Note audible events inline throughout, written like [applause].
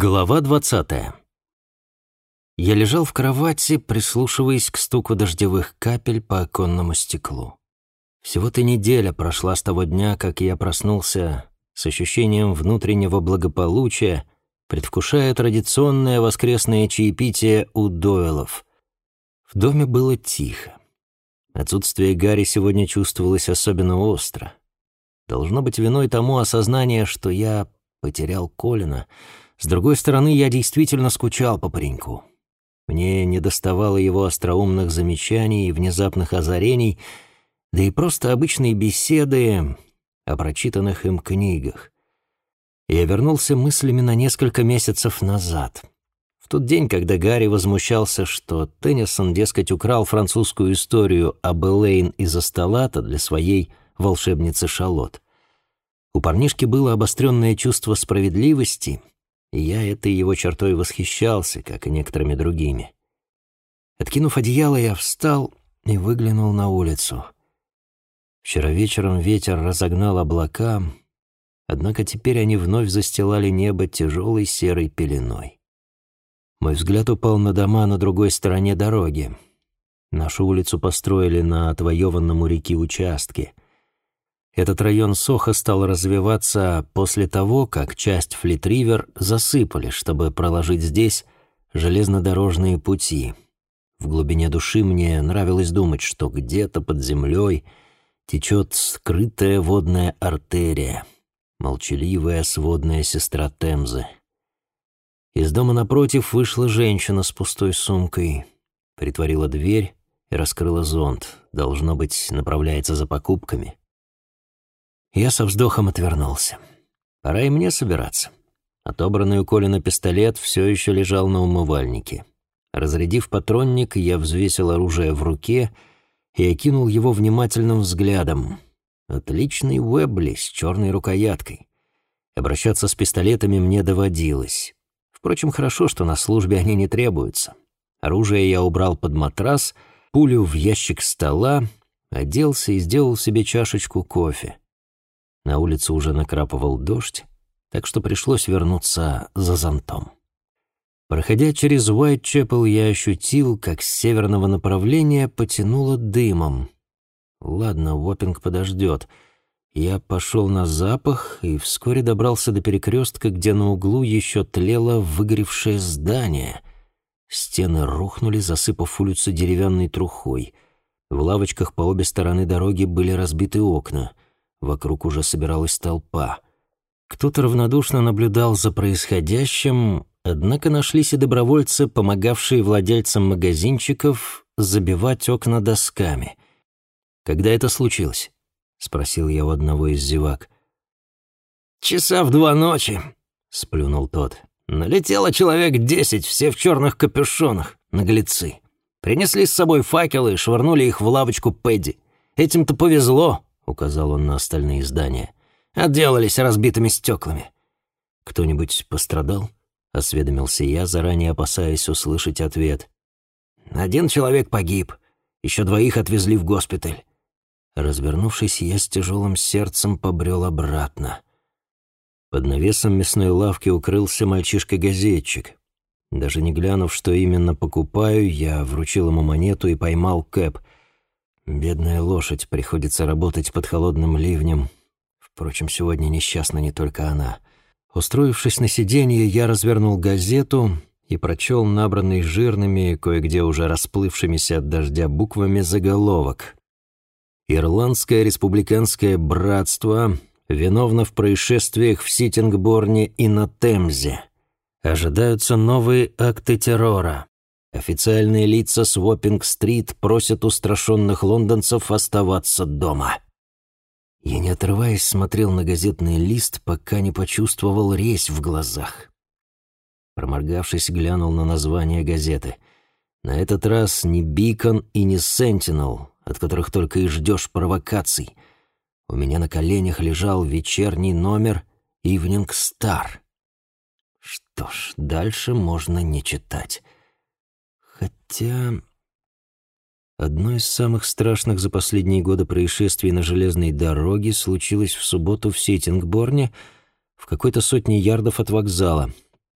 Глава двадцатая. Я лежал в кровати, прислушиваясь к стуку дождевых капель по оконному стеклу. Всего-то неделя прошла с того дня, как я проснулся с ощущением внутреннего благополучия, предвкушая традиционное воскресное чаепитие у Дойлов. В доме было тихо. Отсутствие Гарри сегодня чувствовалось особенно остро. Должно быть виной тому осознание, что я потерял Колина — с другой стороны, я действительно скучал по пареньку. Мне недоставало его остроумных замечаний и внезапных озарений, да и просто обычные беседы о прочитанных им книгах. Я вернулся мыслями на несколько месяцев назад. В тот день, когда Гарри возмущался, что Теннисон, дескать, украл французскую историю об Элейн из Асталата для своей волшебницы Шалот. У парнишки было обостренное чувство справедливости — я этой его чертой восхищался, как и некоторыми другими. Откинув одеяло, я встал и выглянул на улицу. Вчера вечером ветер разогнал облака, однако теперь они вновь застилали небо тяжелой серой пеленой. Мой взгляд упал на дома на другой стороне дороги. Нашу улицу построили на отвоеванном у реки участке — этот район Соха стал развиваться после того, как часть Флит-Ривер засыпали, чтобы проложить здесь железнодорожные пути. В глубине души мне нравилось думать, что где-то под землей течет скрытая водная артерия, молчаливая сводная сестра Темзы. Из дома напротив вышла женщина с пустой сумкой, притворила дверь и раскрыла зонт. Должно быть, направляется за покупками. Я со вздохом отвернулся. Пора и мне собираться. Отобранный у Колина пистолет все еще лежал на умывальнике. Разрядив патронник, я взвесил оружие в руке и окинул его внимательным взглядом. Отличный Уэбли с черной рукояткой. Обращаться с пистолетами мне доводилось. Впрочем, хорошо, что на службе они не требуются. Оружие я убрал под матрас, пулю в ящик стола, оделся и сделал себе чашечку кофе. На улице уже накрапывал дождь, так что пришлось вернуться за зонтом. Проходя через Уайтчепел, я ощутил, как с северного направления потянуло дымом. Ладно, Уоппинг подождет. Я пошел на запах и вскоре добрался до перекрестка, где на углу еще тлело выгоревшее здание. Стены рухнули, засыпав улицу деревянной трухой. В лавочках по обе стороны дороги были разбиты окна — Вокруг уже собиралась толпа. Кто-то равнодушно наблюдал за происходящим, однако нашлись и добровольцы, помогавшие владельцам магазинчиков забивать окна досками. «Когда это случилось?» — спросил я у одного из зевак. «Часа в два ночи», — сплюнул тот. «Налетело человек десять, все в черных капюшонах, наглецы. Принесли с собой факелы и швырнули их в лавочку Пэдди. Этим-то повезло, указал он на остальные здания. «Отделались разбитыми стеклами». «Кто-нибудь пострадал?» — осведомился я, заранее опасаясь услышать ответ. «Один человек погиб, еще двоих отвезли в госпиталь». Развернувшись, я с тяжелым сердцем побрел обратно. Под навесом мясной лавки укрылся мальчишка-газетчик. Даже не глянув, что именно покупаю, я вручил ему монету и поймал кэп — Бедная лошадь, приходится работать под холодным ливнем. Впрочем, сегодня несчастна не только она. Устроившись на сиденье, я развернул газету и прочел набранный жирными, кое-где уже расплывшимися от дождя буквами заголовок. «Ирландское республиканское братство виновно в происшествиях в Ситингборне и на Темзе. Ожидаются новые акты террора. Официальные лица с Уоппинг-стрит просят устрашенных лондонцев оставаться дома. Я, не отрываясь, смотрел на газетный лист, пока не почувствовал резь в глазах. Проморгавшись, глянул на название газеты. На этот раз не «Бикон» и не «Сентинел», от которых только и ждешь провокаций. У меня на коленях лежал вечерний номер «Ивнинг Стар». Что ж, дальше можно не читать. Хотя... Одно из самых страшных за последние годы происшествий на железной дороге случилось в субботу в Сетингборне в какой-то сотне ярдов от вокзала.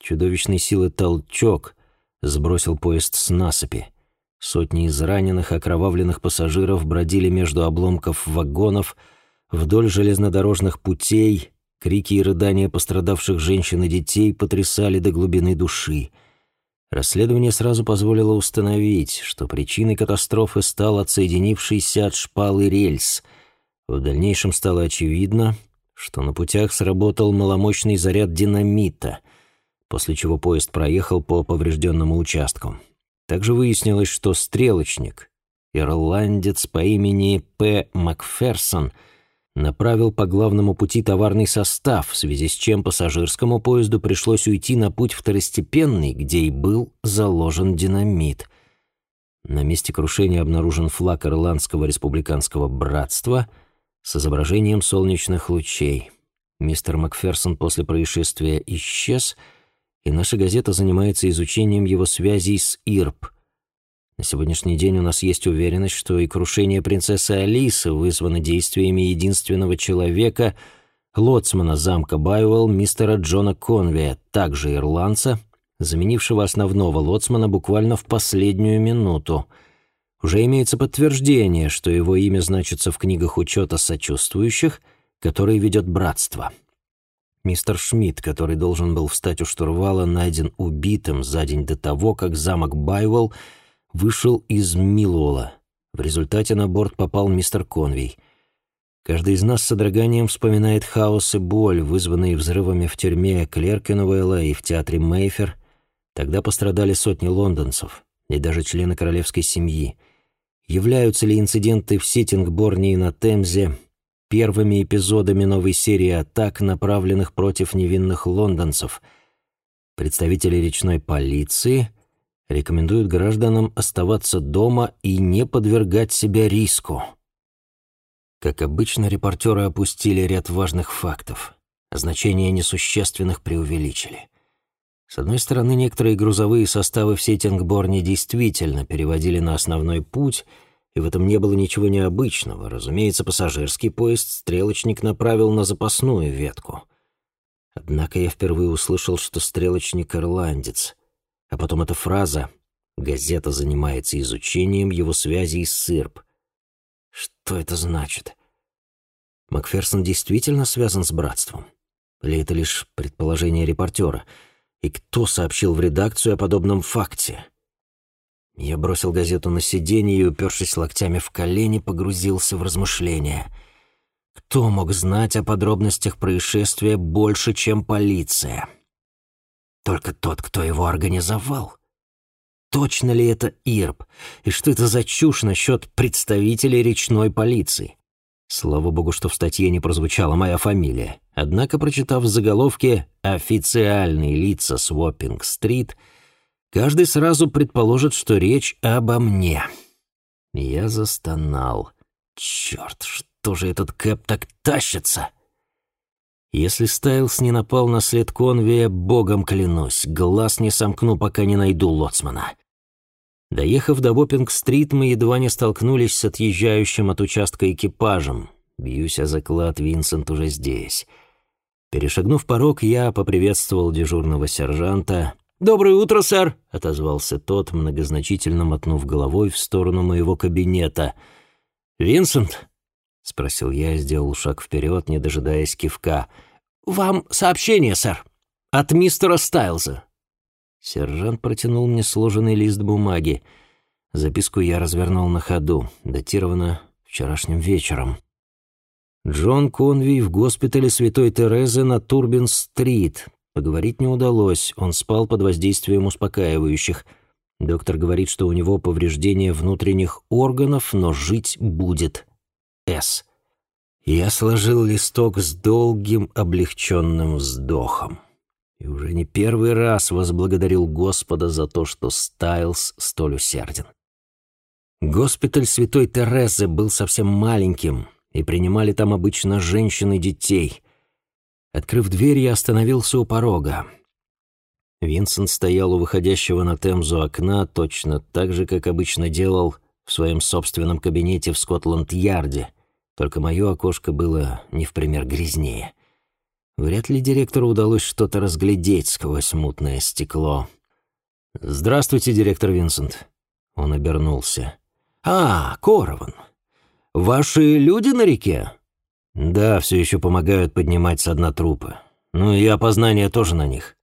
чудовищной силы толчок сбросил поезд с насыпи. Сотни израненных, окровавленных пассажиров бродили между обломков вагонов вдоль железнодорожных путей, крики и рыдания пострадавших женщин и детей потрясали до глубины души. Расследование сразу позволило установить, что причиной катастрофы стал отсоединившийся от шпалы рельс. В дальнейшем стало очевидно, что на путях сработал маломощный заряд динамита, после чего поезд проехал по поврежденному участку. Также выяснилось, что стрелочник, ирландец по имени П. Макферсон, направил по главному пути товарный состав, в связи с чем пассажирскому поезду пришлось уйти на путь второстепенный, где и был заложен динамит. На месте крушения обнаружен флаг Ирландского республиканского братства с изображением солнечных лучей. Мистер Макферсон после происшествия исчез — и наша газета занимается изучением его связей с ИРП. На сегодняшний день у нас есть уверенность, что и крушение принцессы Алисы вызвано действиями единственного человека, лоцмана замка Байуэлл, мистера Джона Конвея, также ирландца, заменившего основного лоцмана буквально в последнюю минуту. Уже имеется подтверждение, что его имя значится в книгах учета сочувствующих, которые ведет братство. Мистер Шмидт, который должен был встать у штурвала, найден убитым за день до того, как замок Байвелл вышел из Милуола. В результате на борт попал мистер Конвей. Каждый из нас с содроганием вспоминает хаос и боль, вызванные взрывами в тюрьме Клеркенуэлла и в театре Мейфер. Тогда пострадали сотни лондонцев и даже члены королевской семьи. Являются ли инциденты в Ситингборне и на Темзе первыми эпизодами новой серии атак, направленных против невинных лондонцев. Представители речной полиции рекомендуют гражданам оставаться дома и не подвергать себя риску. Как обычно, репортеры опустили ряд важных фактов, а значение несущественных преувеличили. С одной стороны, некоторые грузовые составы в Сетингборне действительно переводили на основной путь — и в этом не было ничего необычного. Разумеется, пассажирский поезд стрелочник направил на запасную ветку. Однако я впервые услышал, что стрелочник — ирландец. А потом эта фраза «Газета занимается изучением его связей с СИРП». Что это значит? Макферсон действительно связан с братством? Или это лишь предположение репортера? И кто сообщил в редакцию о подобном факте? Я бросил газету на сиденье и, упершись локтями в колени, погрузился в размышления. Кто мог знать о подробностях происшествия больше, чем полиция? Только тот, кто его организовал. Точно ли это Ирб? И что это за чушь насчет представителей речной полиции? Слава богу, что в статье не прозвучала моя фамилия. Однако, прочитав в заголовке «Официальные лица Своппинг-стрит», Каждый сразу предположит, что речь обо мне. Я застонал. Черт, что же этот Кэп так тащится? Если Стайлс не напал на след Конвея, богом клянусь, глаз не сомкну, пока не найду лоцмана. Доехав до Боппинг-стрит, мы едва не столкнулись с отъезжающим от участка экипажем. Бьюсь о заклад, Винсент уже здесь. Перешагнув порог, я поприветствовал дежурного сержанта, «Доброе утро, сэр», — отозвался тот, многозначительно мотнув головой в сторону моего кабинета. «Винсент?» — спросил я и сделал шаг вперед, не дожидаясь кивка. «Вам сообщение, сэр, от мистера Стайлза». Сержант протянул мне сложенный лист бумаги. Записку я развернул на ходу, датировано вчерашним вечером. Джон Конвей в госпитале Святой Терезы на Турбин-стрит. Поговорить не удалось, он спал под воздействием успокаивающих. Доктор говорит, что у него повреждение внутренних органов, но жить будет. С. Я сложил листок с долгим облегченным вздохом. И уже не первый раз возблагодарил Господа за то, что Стайлз столь усерден. Госпиталь Святой Терезы был совсем маленьким, и принимали там обычно женщин и детей. Открыв дверь, я остановился у порога. Винсент стоял у выходящего на Темзу окна точно так же, как обычно делал в своем собственном кабинете в Скотланд-Ярде, только мое окошко было не в пример грязнее. Вряд ли директору удалось что-то разглядеть сквозь мутное стекло. «Здравствуйте, директор Винсент». Он обернулся. «А, Корован. Ваши люди на реке?» «Да, все еще помогают поднимать со дна трупы. Ну и опознание тоже на них».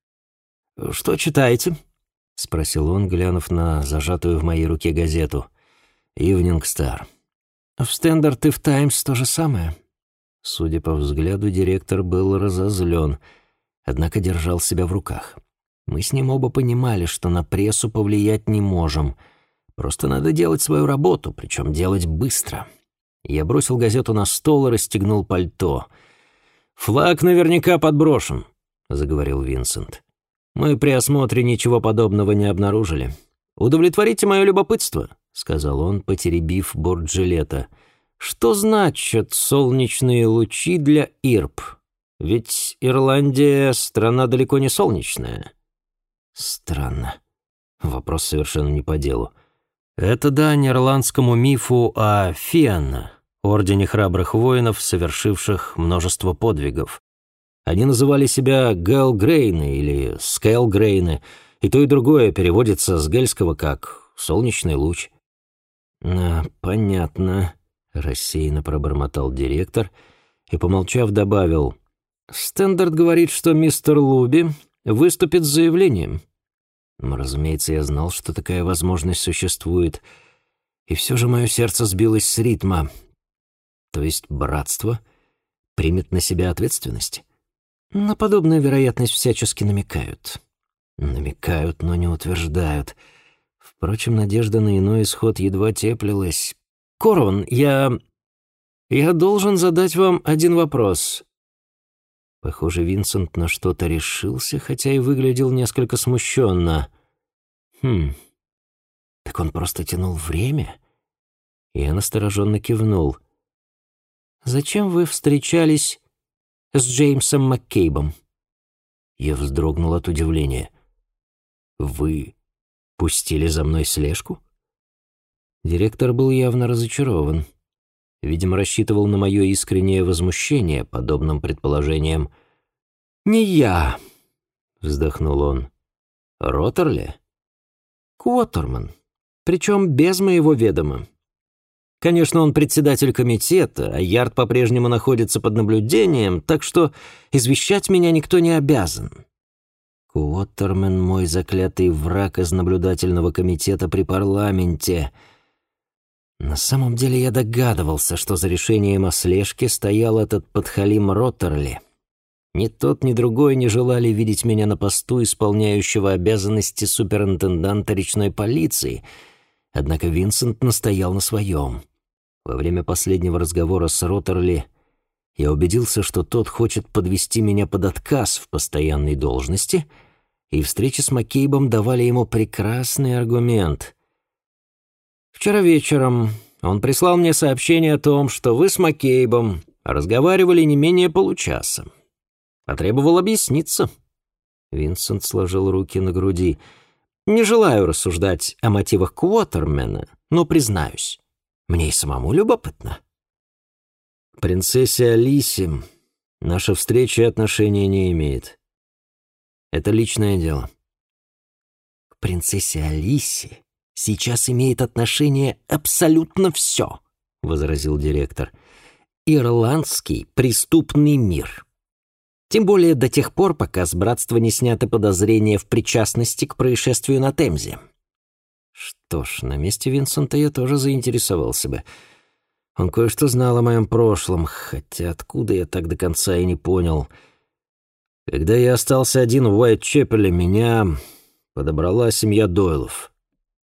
«Что читаете?» — спросил он, глянув на зажатую в моей руке газету. «Ивнинг Стар». «В Стендарт и в Таймс то же самое?» Судя по взгляду, директор был разозлен, однако держал себя в руках. Мы с ним оба понимали, что на прессу повлиять не можем. Просто надо делать свою работу, причем делать быстро. Я бросил газету на стол и расстегнул пальто. «Флаг наверняка подброшен», — заговорил Винсент. «Мы при осмотре ничего подобного не обнаружили. Удовлетворите мое любопытство», — сказал он, потеребив борт жилета. Что значат солнечные лучи для Ирб? Ведь Ирландия — страна далеко не солнечная. Странно. Вопрос совершенно не по делу. Это дань ирландскому мифу о Фианна, ордене храбрых воинов, совершивших множество подвигов. Они называли себя Гэлгрейны или Скэлгрейны, и то и другое переводится с гельского как «солнечный луч». А, понятно. — рассеянно пробормотал директор и, помолчав, добавил. «Стендарт говорит, что мистер Луби выступит с заявлением». Разумеется, я знал, что такая возможность существует, и все же мое сердце сбилось с ритма. То есть братство примет на себя ответственность? На подобную вероятность всячески намекают. Намекают, но не утверждают. Впрочем, надежда на иной исход едва теплилась. Корон, я... Я должен задать вам один вопрос». Похоже, Винсент на что-то решился, хотя и выглядел несколько смущенно. «Хм... Так он просто тянул время?» Я настороженно кивнул. «Зачем вы встречались с Джеймсом Маккейбом?» Я вздрогнул от удивления. «Вы пустили за мной слежку?» Директор был явно разочарован. Видимо, рассчитывал на мое искреннее возмущение подобным предположением. «Не я», — вздохнул он. «Роттерли?» «Куотерман. Причем без моего ведома. Конечно, он председатель комитета, а Ярд по-прежнему находится под наблюдением, так что извещать меня никто не обязан. Куотерман — мой заклятый враг из наблюдательного комитета при парламенте — на самом деле я догадывался, что за решением о слежке стоял этот подхалим Роттерли. Ни тот, ни другой не желали видеть меня на посту исполняющего обязанности суперинтенданта речной полиции, однако Винсент настоял на своем. Во время последнего разговора с Роттерли я убедился, что тот хочет подвести меня под отказ в постоянной должности, и встречи с Маккейбом давали ему прекрасный аргумент — Вчера вечером он прислал мне сообщение о том, что вы с Маккейбом разговаривали не менее получаса. Потребовал объясниться. Винсент сложил руки на груди. Не желаю рассуждать о мотивах Куотермена, но признаюсь, мне и самому любопытно. Принцессе Алисе наша встреча отношения не имеет. Это личное дело. К принцессе Алисе сейчас имеет отношение абсолютно все», — возразил директор. «Ирландский преступный мир». Тем более до тех пор, пока с братства не сняты подозрения в причастности к происшествию на Темзе. Что ж, на месте Винсента я тоже заинтересовался бы. Он кое-что знал о моем прошлом, хотя откуда я так до конца и не понял. Когда я остался один в Уайт-Чепеле, меня подобрала семья Дойлов.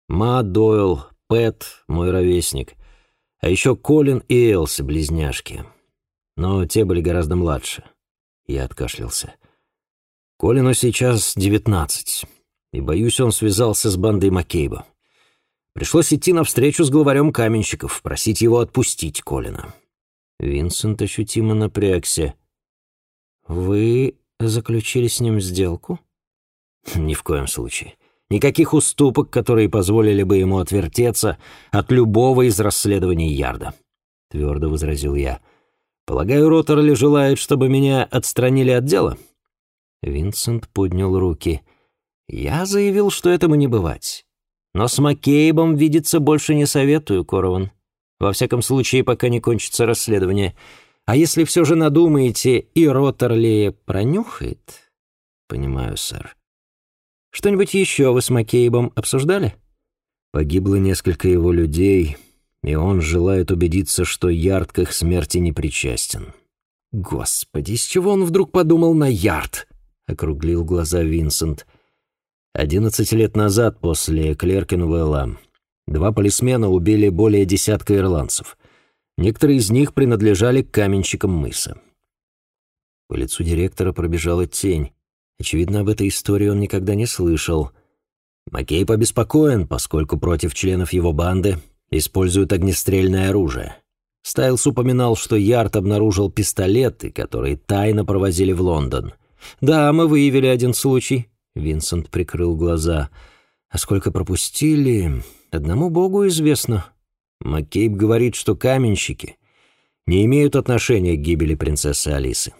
Ма Дойл, Пэт, мой ровесник, а еще Колин и Элси, близняшки. Но те были гораздо младше. Я откашлялся. Колину сейчас девятнадцать, и, боюсь, он связался с бандой Маккейба. Пришлось идти навстречу с главарем каменщиков, просить его отпустить Колина. Винсент ощутимо напрягся. «Вы заключили с ним сделку?» [laughs] «Ни в коем случае. Никаких уступок, которые позволили бы ему отвертеться от любого из расследований Ярда», — твердо возразил я. Полагаю, Роттерли желает, чтобы меня отстранили от дела?» Винсент поднял руки. «Я заявил, что этому не бывать. Но с Маккейбом видеться больше не советую, Корован. Во всяком случае, пока не кончится расследование. А если все же надумаете, и Роттерли пронюхает...» «Понимаю, сэр. Что-нибудь еще вы с Маккейбом обсуждали?» «Погибло несколько его людей, и он желает убедиться, что Ярд к их смерти не причастен». «Господи, с чего он вдруг подумал на Ярд?» — округлил глаза Винсент. «Одиннадцать лет назад, после Клеркинвелла, два полисмена убили более десятка ирландцев. Некоторые из них принадлежали каменщикам мыса». По лицу директора пробежала тень. Очевидно, об этой истории он никогда не слышал. Маккей побеспокоен, поскольку против членов его банды используют огнестрельное оружие. Стайлс упоминал, что Ярд обнаружил пистолеты, которые тайно провозили в Лондон. «Да, мы выявили один случай», — Винсент прикрыл глаза. «А сколько пропустили, одному богу известно». Маккейб говорит, что каменщики не имеют отношения к гибели принцессы Алисы.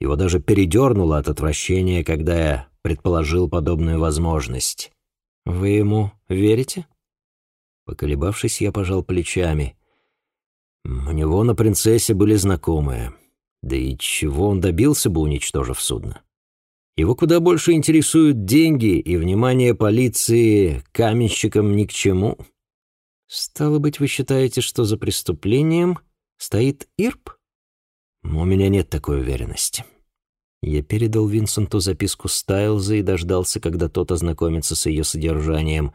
Его даже передернуло от отвращения, когда я предположил подобную возможность. «Вы ему верите?» Поколебавшись, я пожал плечами. У него на принцессе были знакомые. Да и чего он добился бы, уничтожив судно? Его куда больше интересуют деньги, и внимание полиции каменщикам ни к чему. Стало быть, вы считаете, что за преступлением стоит Ирп? У меня нет такой уверенности. Я передал Винсенту записку Стайлза и дождался, когда тот ознакомится с ее содержанием.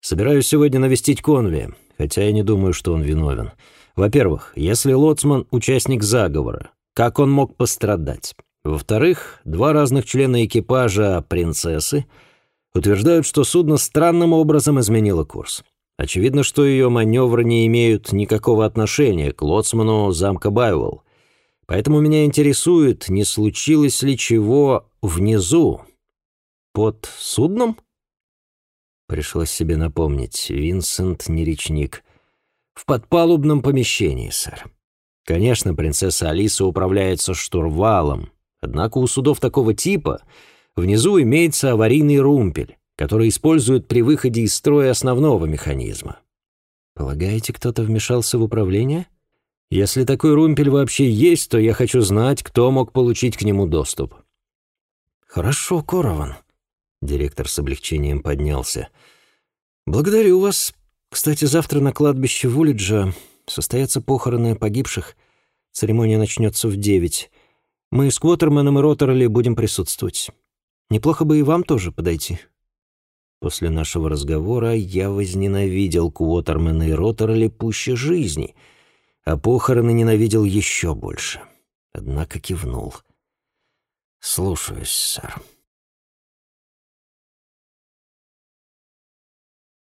«Собираюсь сегодня навестить Конви, хотя я не думаю, что он виновен. Во-первых, если Лоцман — участник заговора, как он мог пострадать? Во-вторых, два разных члена экипажа «Принцессы» утверждают, что судно странным образом изменило курс. Очевидно, что ее маневры не имеют никакого отношения к лоцману замка Байвелл. Поэтому меня интересует, не случилось ли чего внизу, под судном? Пришлось себе напомнить, Винсент не речник. В подпалубном помещении, сэр. Конечно, принцесса Алиса управляется штурвалом, однако у судов такого типа внизу имеется аварийный румпель, который используют при выходе из строя основного механизма. Полагаете, кто-то вмешался в управление? — если такой румпель вообще есть, то я хочу знать, кто мог получить к нему доступ». «Хорошо, Корован». Директор с облегчением поднялся. «Благодарю вас. Кстати, завтра на кладбище Вулиджа состоятся похороны погибших. Церемония начнется в девять. Мы с Квотерменом и Роттерли будем присутствовать. Неплохо бы и вам тоже подойти». После нашего разговора я возненавидел Квотермена и Роттерли пуще жизни — а похороны ненавидел еще больше. Однако кивнул. «Слушаюсь, сэр».